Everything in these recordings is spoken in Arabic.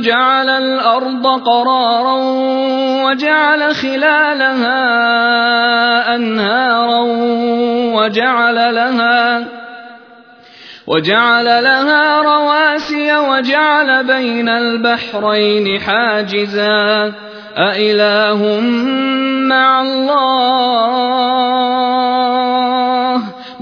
جعل الأرض قرارا وجعل خلالها أنهارا وجعل لها وجعل لها رواسي وجعل بين البحرين حاجزا أإله مع الله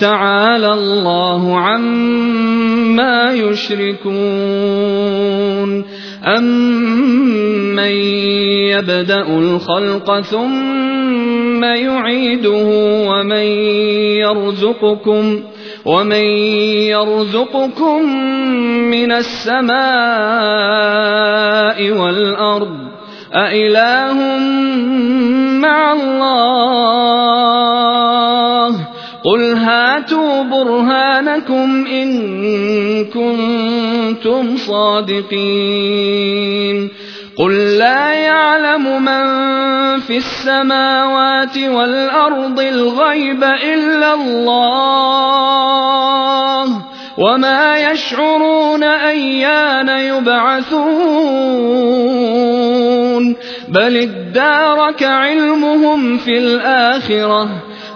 تعالى الله عما يشركون. أمن يبدأ الخلق ثم يعيده ومن يرزقكم ۖ ومن يرزقكم من السماء والأرض أإله مع الله قل هاتوا برهانكم إن كنتم صادقين قل لا يعلم من في السماوات والأرض الغيب إلا الله وما يشعرون أيان يبعثون بل ادارك علمهم في الآخرة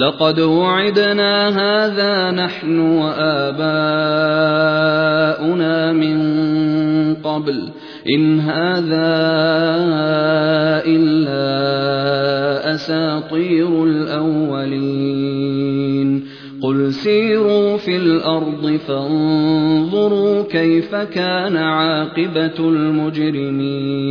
لقد وعدنا هذا نحن وآباؤنا من قبل إن هذا إلا أساطير الأولين. قل سيروا في الأرض فانظروا كيف كان عاقبة المجرمين.